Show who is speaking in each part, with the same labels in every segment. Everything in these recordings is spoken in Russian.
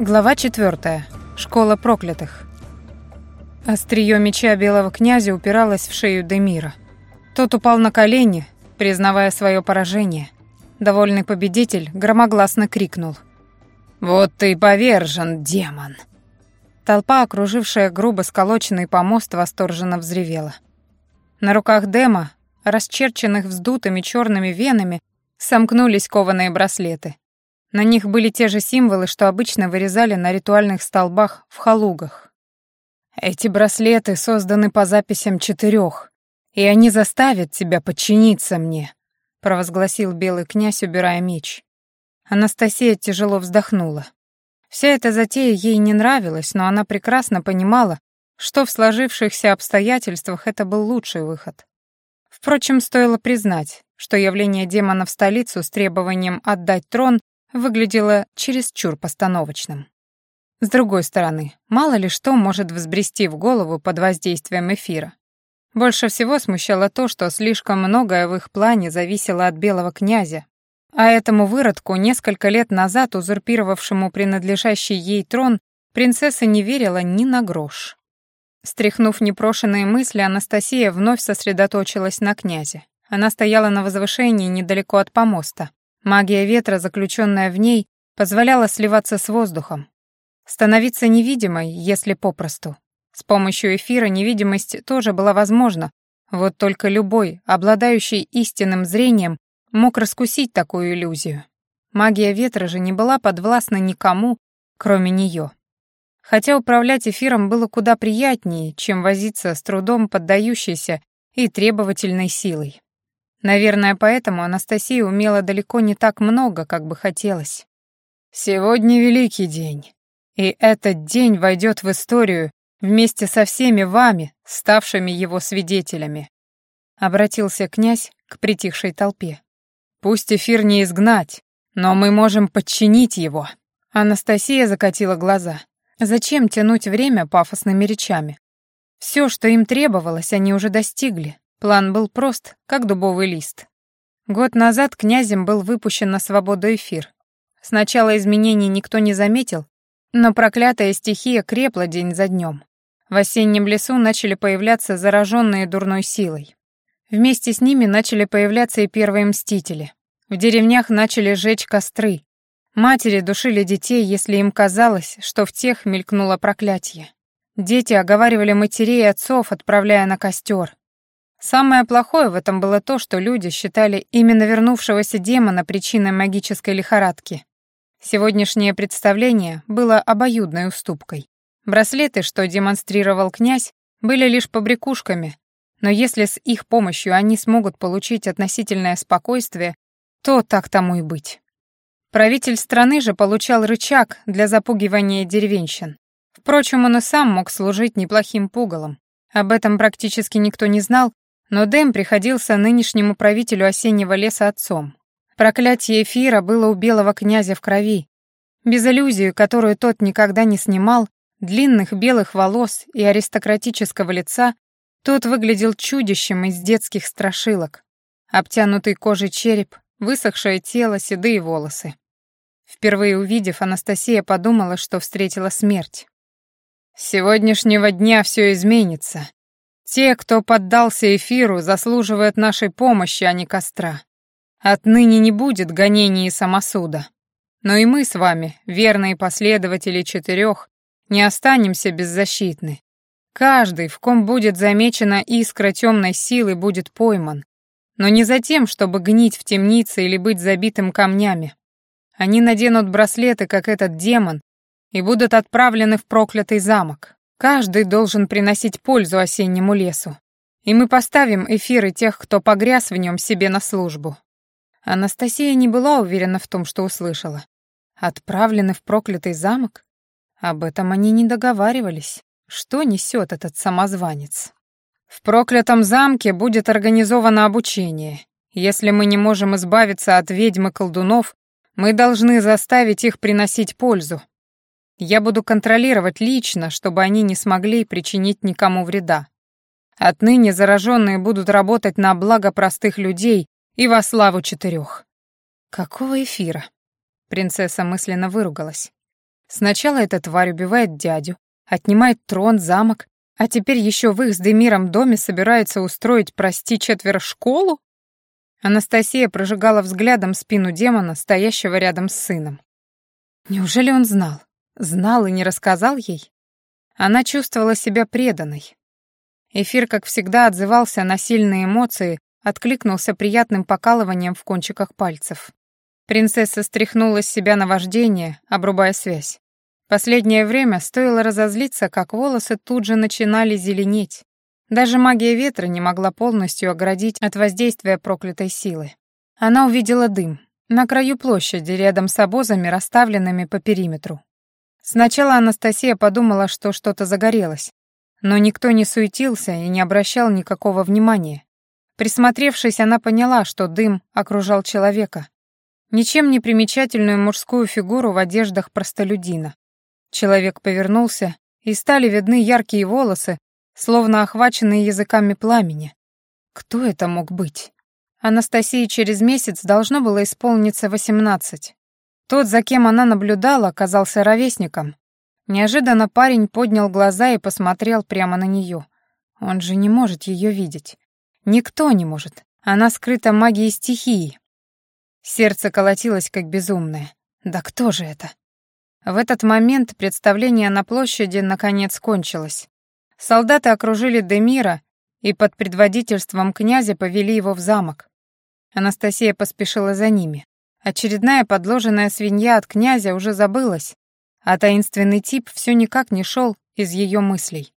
Speaker 1: Глава 4. Школа проклятых. Остриё меча белого князя упиралось в шею Демира. Тот упал на колени, признавая свое поражение. Довольный победитель громогласно крикнул. «Вот ты повержен, демон!» Толпа, окружившая грубо сколоченный помост, восторженно взревела. На руках Дема, расчерченных вздутыми черными венами, сомкнулись кованые браслеты. На них были те же символы, что обычно вырезали на ритуальных столбах в халугах. Эти браслеты созданы по записям четырех, и они заставят тебя подчиниться мне, провозгласил белый князь, убирая меч. Анастасия тяжело вздохнула. Вся эта затея ей не нравилась, но она прекрасно понимала, что в сложившихся обстоятельствах это был лучший выход. Впрочем, стоило признать, что явление демона в столицу с требованием отдать трон выглядело чересчур постановочным. С другой стороны, мало ли что может взбрести в голову под воздействием эфира. Больше всего смущало то, что слишком многое в их плане зависело от белого князя, а этому выродку, несколько лет назад узурпировавшему принадлежащий ей трон, принцесса не верила ни на грош. Стряхнув непрошенные мысли, Анастасия вновь сосредоточилась на князе. Она стояла на возвышении недалеко от помоста, Магия ветра, заключенная в ней, позволяла сливаться с воздухом, становиться невидимой, если попросту. С помощью эфира невидимость тоже была возможна, вот только любой, обладающий истинным зрением, мог раскусить такую иллюзию. Магия ветра же не была подвластна никому, кроме нее. Хотя управлять эфиром было куда приятнее, чем возиться с трудом поддающейся и требовательной силой. Наверное, поэтому Анастасия умела далеко не так много, как бы хотелось. «Сегодня великий день, и этот день войдет в историю вместе со всеми вами, ставшими его свидетелями», — обратился князь к притихшей толпе. «Пусть эфир не изгнать, но мы можем подчинить его». Анастасия закатила глаза. Зачем тянуть время пафосными речами? Все, что им требовалось, они уже достигли. План был прост, как дубовый лист. Год назад князем был выпущен на свободу эфир. Сначала изменений никто не заметил, но проклятая стихия крепла день за днем. В осеннем лесу начали появляться зараженные дурной силой. Вместе с ними начали появляться и первые мстители. В деревнях начали жечь костры. Матери душили детей, если им казалось, что в тех мелькнуло проклятие. Дети оговаривали матерей и отцов, отправляя на костер. Самое плохое в этом было то, что люди считали именно вернувшегося демона причиной магической лихорадки. Сегодняшнее представление было обоюдной уступкой. Браслеты, что демонстрировал князь, были лишь побрякушками, но если с их помощью они смогут получить относительное спокойствие, то так тому и быть. Правитель страны же получал рычаг для запугивания деревенщин. Впрочем, он и сам мог служить неплохим пугалом. Об этом практически никто не знал, но Дэм приходился нынешнему правителю осеннего леса отцом. Проклятие эфира было у белого князя в крови. Без иллюзии, которую тот никогда не снимал, длинных белых волос и аристократического лица, тот выглядел чудищем из детских страшилок. Обтянутый кожей череп, высохшее тело, седые волосы. Впервые увидев, Анастасия подумала, что встретила смерть. «С сегодняшнего дня все изменится», те, кто поддался эфиру, заслуживают нашей помощи, а не костра. Отныне не будет гонений и самосуда. Но и мы с вами, верные последователи четырех, не останемся беззащитны. Каждый, в ком будет замечена искра темной силы, будет пойман. Но не за тем, чтобы гнить в темнице или быть забитым камнями. Они наденут браслеты, как этот демон, и будут отправлены в проклятый замок. Каждый должен приносить пользу осеннему лесу. И мы поставим эфиры тех, кто погряз в нем себе на службу. Анастасия не была уверена в том, что услышала. Отправлены в проклятый замок? Об этом они не договаривались. Что несет этот самозванец? В проклятом замке будет организовано обучение. Если мы не можем избавиться от ведьм и колдунов, мы должны заставить их приносить пользу. Я буду контролировать лично, чтобы они не смогли причинить никому вреда. Отныне зараженные будут работать на благо простых людей и во славу четырех. Какого эфира? Принцесса мысленно выругалась. Сначала эта тварь убивает дядю, отнимает трон, замок, а теперь еще в их с Демиром доме собирается устроить, прости, четверо школу? Анастасия прожигала взглядом спину демона, стоящего рядом с сыном. Неужели он знал? Знал и не рассказал ей? Она чувствовала себя преданной. Эфир, как всегда, отзывался на сильные эмоции, откликнулся приятным покалыванием в кончиках пальцев. Принцесса стряхнула с себя наваждение, обрубая связь. Последнее время стоило разозлиться, как волосы тут же начинали зеленеть. Даже магия ветра не могла полностью оградить от воздействия проклятой силы. Она увидела дым на краю площади, рядом с обозами, расставленными по периметру. Сначала Анастасия подумала, что что-то загорелось, но никто не суетился и не обращал никакого внимания. Присмотревшись, она поняла, что дым окружал человека, ничем не примечательную мужскую фигуру в одеждах простолюдина. Человек повернулся, и стали видны яркие волосы, словно охваченные языками пламени. Кто это мог быть? Анастасии через месяц должно было исполниться восемнадцать. Тот, за кем она наблюдала, оказался ровесником. Неожиданно парень поднял глаза и посмотрел прямо на нее. Он же не может ее видеть. Никто не может. Она скрыта магией стихии. Сердце колотилось как безумное. Да кто же это? В этот момент представление на площади наконец кончилось. Солдаты окружили Демира и под предводительством князя повели его в замок. Анастасия поспешила за ними. Очередная подложенная свинья от князя уже забылась, а таинственный тип все никак не шел из ее мыслей.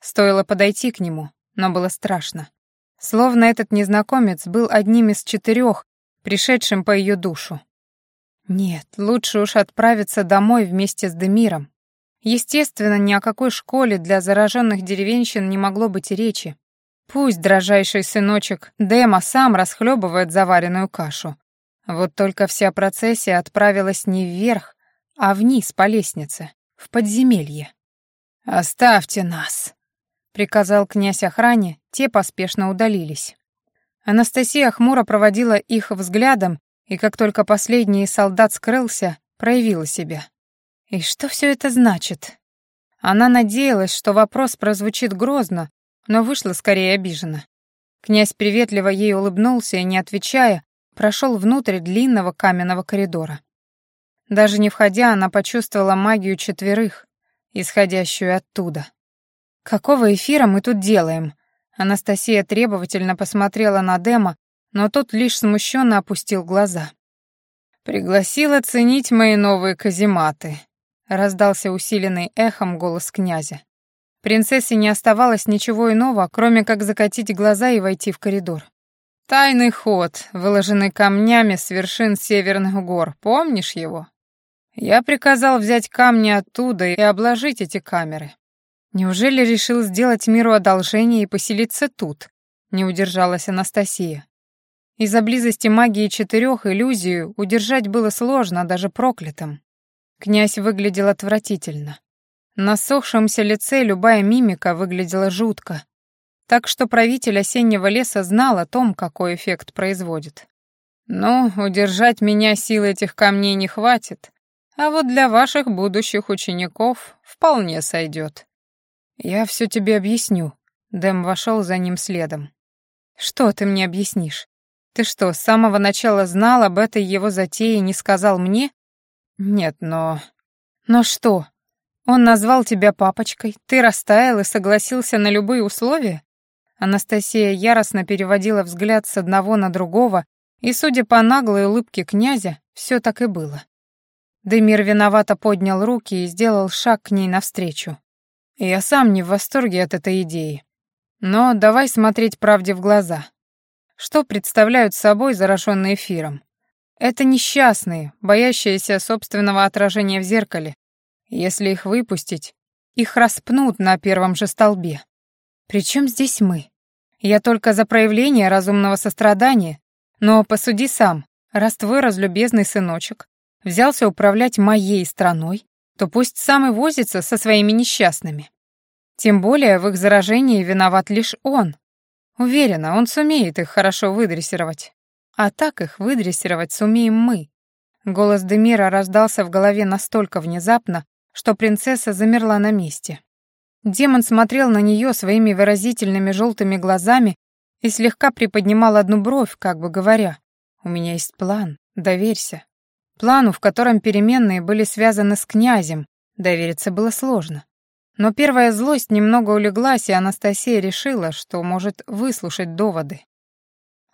Speaker 1: Стоило подойти к нему, но было страшно. Словно этот незнакомец был одним из четырех, пришедшим по ее душу. Нет, лучше уж отправиться домой вместе с Демиром. Естественно, ни о какой школе для зараженных деревенщин не могло быть и речи. Пусть дрожайший сыночек Дема сам расхлебывает заваренную кашу. Вот только вся процессия отправилась не вверх, а вниз по лестнице, в подземелье. «Оставьте нас», — приказал князь охране, те поспешно удалились. Анастасия хмуро проводила их взглядом, и как только последний солдат скрылся, проявила себя. И что все это значит? Она надеялась, что вопрос прозвучит грозно, но вышла скорее обижена. Князь приветливо ей улыбнулся и, не отвечая, прошел внутрь длинного каменного коридора. Даже не входя, она почувствовала магию четверых, исходящую оттуда. «Какого эфира мы тут делаем?» Анастасия требовательно посмотрела на Дема, но тот лишь смущенно опустил глаза. «Пригласил оценить мои новые казематы», — раздался усиленный эхом голос князя. Принцессе не оставалось ничего иного, кроме как закатить глаза и войти в коридор. «Тайный ход, выложенный камнями с вершин северных гор, помнишь его? Я приказал взять камни оттуда и обложить эти камеры. Неужели решил сделать миру одолжение и поселиться тут?» — не удержалась Анастасия. Из-за близости магии четырех иллюзию удержать было сложно даже проклятым. Князь выглядел отвратительно. На сохшемся лице любая мимика выглядела жутко. Так что правитель осеннего леса знал о том, какой эффект производит. «Ну, удержать меня сил этих камней не хватит, а вот для ваших будущих учеников вполне сойдет. «Я все тебе объясню». Дэм вошел за ним следом. «Что ты мне объяснишь? Ты что, с самого начала знал об этой его затее и не сказал мне?» «Нет, но...» «Но что? Он назвал тебя папочкой, ты растаял и согласился на любые условия?» Анастасия яростно переводила взгляд с одного на другого, и, судя по наглой улыбке князя, все так и было. Демир виновато поднял руки и сделал шаг к ней навстречу. Я сам не в восторге от этой идеи. Но давай смотреть правде в глаза. Что представляют собой зараженные эфиром? Это несчастные, боящиеся собственного отражения в зеркале. Если их выпустить, их распнут на первом же столбе. Причем здесь мы? Я только за проявление разумного сострадания, но посуди сам, раз твой разлюбезный сыночек взялся управлять моей страной, то пусть сам и возится со своими несчастными. Тем более в их заражении виноват лишь он. Уверена, он сумеет их хорошо выдрессировать. А так их выдрессировать сумеем мы. Голос Демира раздался в голове настолько внезапно, что принцесса замерла на месте. Демон смотрел на нее своими выразительными желтыми глазами и слегка приподнимал одну бровь, как бы говоря, «У меня есть план, доверься». Плану, в котором переменные были связаны с князем, довериться было сложно. Но первая злость немного улеглась, и Анастасия решила, что может выслушать доводы.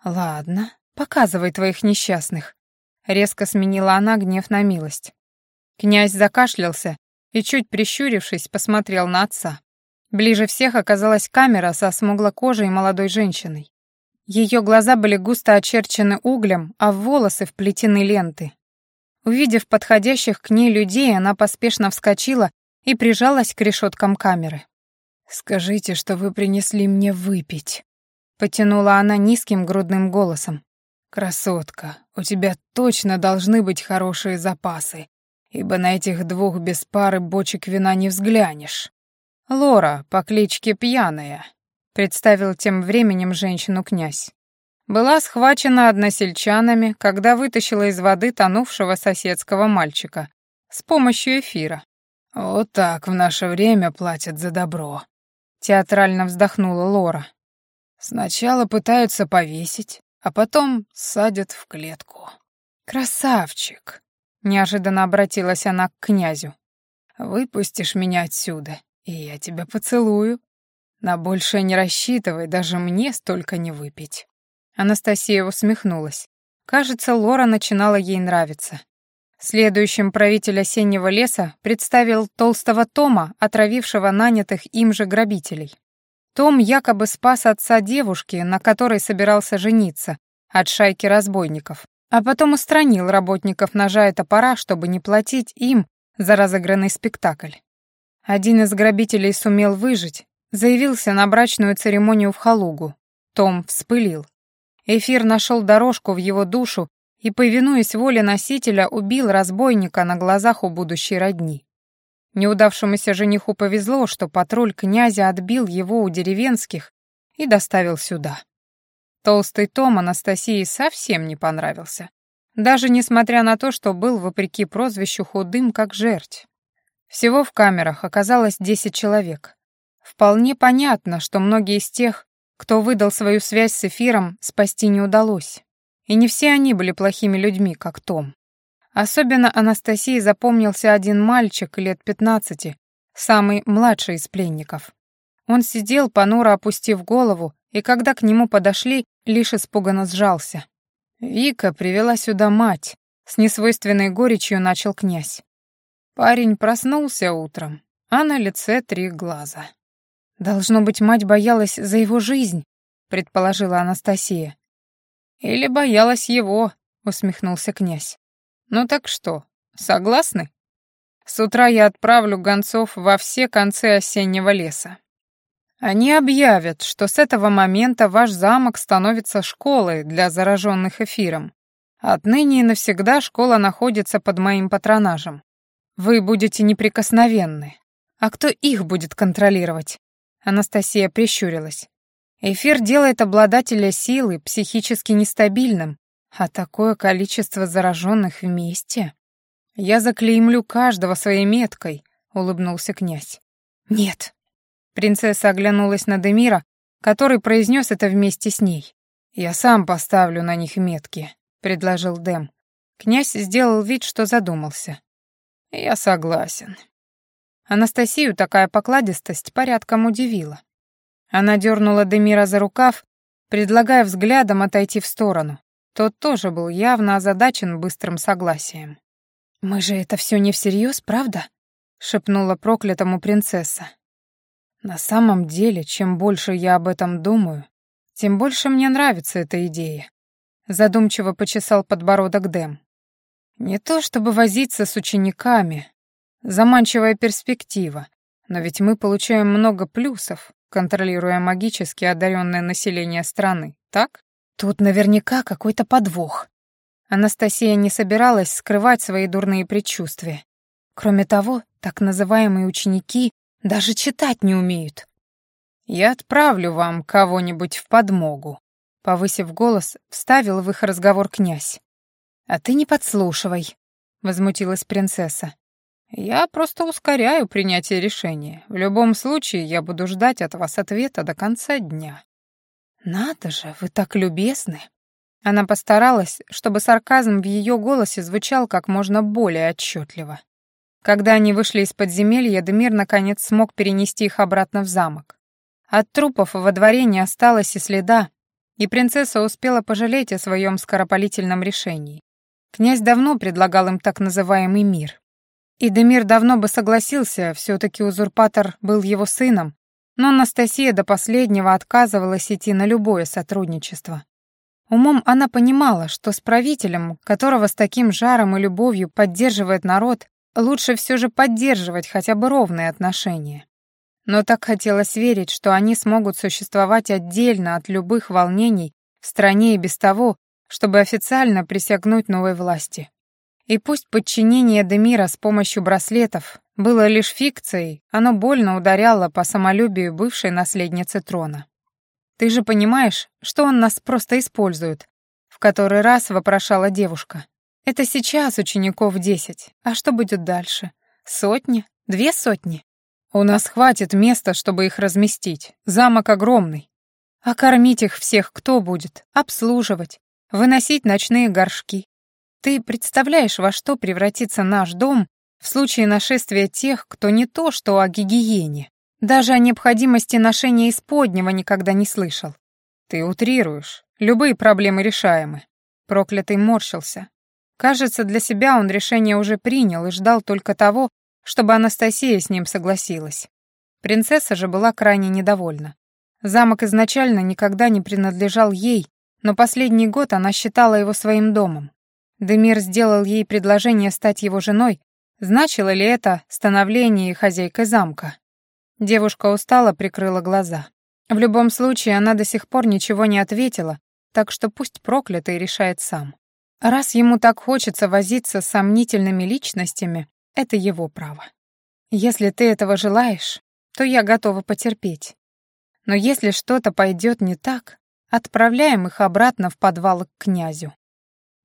Speaker 1: «Ладно, показывай твоих несчастных», — резко сменила она гнев на милость. Князь закашлялся и, чуть прищурившись, посмотрел на отца. Ближе всех оказалась камера со смуглокожей молодой женщиной. Ее глаза были густо очерчены углем, а волосы вплетены ленты. Увидев подходящих к ней людей, она поспешно вскочила и прижалась к решеткам камеры. «Скажите, что вы принесли мне выпить», — потянула она низким грудным голосом. «Красотка, у тебя точно должны быть хорошие запасы, ибо на этих двух без пары бочек вина не взглянешь». «Лора, по кличке Пьяная», — представил тем временем женщину князь. Была схвачена односельчанами, когда вытащила из воды тонувшего соседского мальчика с помощью эфира. «Вот так в наше время платят за добро», — театрально вздохнула Лора. «Сначала пытаются повесить, а потом садят в клетку». «Красавчик!» — неожиданно обратилась она к князю. «Выпустишь меня отсюда, и я тебя поцелую. На большее не рассчитывай, даже мне столько не выпить». Анастасия усмехнулась. Кажется, Лора начинала ей нравиться. Следующим правитель осеннего леса представил толстого Тома, отравившего нанятых им же грабителей. Том якобы спас отца девушки, на которой собирался жениться, от шайки разбойников, а потом устранил работников ножа и топора, чтобы не платить им за разыгранный спектакль. Один из грабителей сумел выжить, заявился на брачную церемонию в Халугу. Том вспылил. Эфир нашел дорожку в его душу и, повинуясь воле носителя, убил разбойника на глазах у будущей родни. Неудавшемуся жениху повезло, что патруль князя отбил его у деревенских и доставил сюда. Толстый Том Анастасии совсем не понравился. Даже несмотря на то, что был, вопреки прозвищу, худым, как жерть. Всего в камерах оказалось 10 человек. Вполне понятно, что многие из тех, кто выдал свою связь с эфиром, спасти не удалось. И не все они были плохими людьми, как Том. Особенно Анастасии запомнился один мальчик лет 15, самый младший из пленников. Он сидел, понуро опустив голову, и когда к нему подошли, лишь испуганно сжался. Вика привела сюда мать, с несвойственной горечью начал князь. Парень проснулся утром, а на лице три глаза. «Должно быть, мать боялась за его жизнь», — предположила Анастасия. «Или боялась его», — усмехнулся князь. «Ну так что, согласны? С утра я отправлю гонцов во все концы осеннего леса. Они объявят, что с этого момента ваш замок становится школой для зараженных эфиром. Отныне и навсегда школа находится под моим патронажем. Вы будете неприкосновенны. А кто их будет контролировать? Анастасия прищурилась. Эфир делает обладателя силы психически нестабильным, а такое количество зараженных вместе... Я заклеймлю каждого своей меткой, улыбнулся князь. Нет. Принцесса оглянулась на Демира, который произнес это вместе с ней. Я сам поставлю на них метки, предложил Дэм. Князь сделал вид, что задумался. «Я согласен». Анастасию такая покладистость порядком удивила. Она дернула Демира за рукав, предлагая взглядом отойти в сторону. Тот тоже был явно озадачен быстрым согласием. «Мы же это все не всерьез, правда?» — шепнула проклятому принцесса. «На самом деле, чем больше я об этом думаю, тем больше мне нравится эта идея», — задумчиво почесал подбородок Дэм. Не то чтобы возиться с учениками, заманчивая перспектива, но ведь мы получаем много плюсов, контролируя магически одаренное население страны, так? Тут наверняка какой-то подвох. Анастасия не собиралась скрывать свои дурные предчувствия. Кроме того, так называемые ученики даже читать не умеют. «Я отправлю вам кого-нибудь в подмогу», — повысив голос, вставил в их разговор князь. «А ты не подслушивай», возмутилась принцесса. «Я просто ускоряю принятие решения. В любом случае, я буду ждать от вас ответа до конца дня». «Надо же, вы так любезны!» Она постаралась, чтобы сарказм в ее голосе звучал как можно более отчетливо. Когда они вышли из подземелья, Демир наконец смог перенести их обратно в замок. От трупов во дворе не осталось и следа, и принцесса успела пожалеть о своем скоропалительном решении. Князь давно предлагал им так называемый мир. И Демир давно бы согласился, все таки узурпатор был его сыном, но Анастасия до последнего отказывалась идти на любое сотрудничество. Умом она понимала, что с правителем, которого с таким жаром и любовью поддерживает народ, Лучше все же поддерживать хотя бы ровные отношения. Но так хотелось верить, что они смогут существовать отдельно от любых волнений в стране и без того, чтобы официально присягнуть новой власти. И пусть подчинение Демира с помощью браслетов было лишь фикцией, оно больно ударяло по самолюбию бывшей наследницы трона. «Ты же понимаешь, что он нас просто использует?» — в который раз вопрошала девушка. Это сейчас учеников десять. А что будет дальше? Сотни? Две сотни? У нас хватит места, чтобы их разместить. Замок огромный. А кормить их всех кто будет? Обслуживать? Выносить ночные горшки? Ты представляешь, во что превратится наш дом в случае нашествия тех, кто не то что о гигиене, даже о необходимости ношения исподнего никогда не слышал. Ты утрируешь. Любые проблемы решаемы. Проклятый морщился, Кажется, для себя он решение уже принял и ждал только того, чтобы Анастасия с ним согласилась. Принцесса же была крайне недовольна. Замок изначально никогда не принадлежал ей, но последний год она считала его своим домом. Демир сделал ей предложение стать его женой, значило ли это становление хозяйкой замка? Девушка устала, прикрыла глаза. В любом случае, она до сих пор ничего не ответила, так что пусть проклятый решает сам. Раз ему так хочется возиться с сомнительными личностями, это его право. Если ты этого желаешь, то я готова потерпеть. Но если что-то пойдет не так, отправляем их обратно в подвал к князю.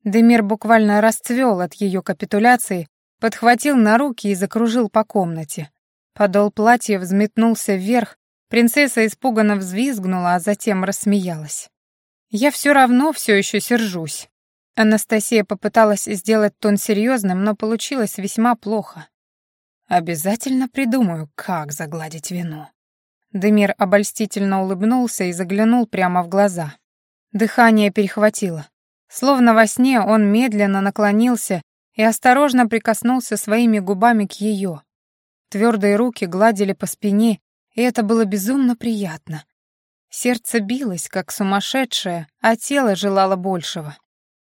Speaker 1: Демир буквально расцвел от ее капитуляции, подхватил на руки и закружил по комнате. Подол платья взметнулся вверх, принцесса испуганно взвизгнула, а затем рассмеялась. «Я все равно все еще сержусь. Анастасия попыталась сделать тон серьезным, но получилось весьма плохо. «Обязательно придумаю, как загладить вину». Демир обольстительно улыбнулся и заглянул прямо в глаза. Дыхание перехватило. Словно во сне он медленно наклонился и осторожно прикоснулся своими губами к ее. Твердые руки гладили по спине, и это было безумно приятно. Сердце билось, как сумасшедшее, а тело желало большего.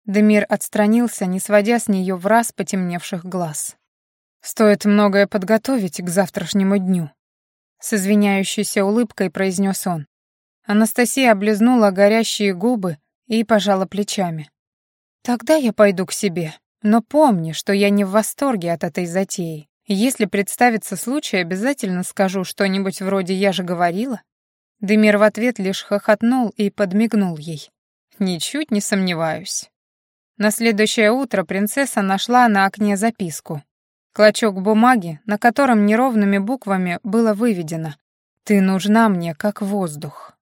Speaker 1: Демир отстранился, не сводя с нее в раз потемневших глаз. «Стоит многое подготовить к завтрашнему дню», — с извиняющейся улыбкой произнес он. Анастасия облизнула горящие губы и пожала плечами. «Тогда я пойду к себе, но помни, что я не в восторге от этой затеи. Если представится случай, обязательно скажу что-нибудь вроде «я же говорила». Демир в ответ лишь хохотнул и подмигнул ей. «Ничуть не сомневаюсь». На следующее утро принцесса нашла на окне записку. Клочок бумаги, на котором неровными буквами было выведено «Ты нужна мне, как воздух».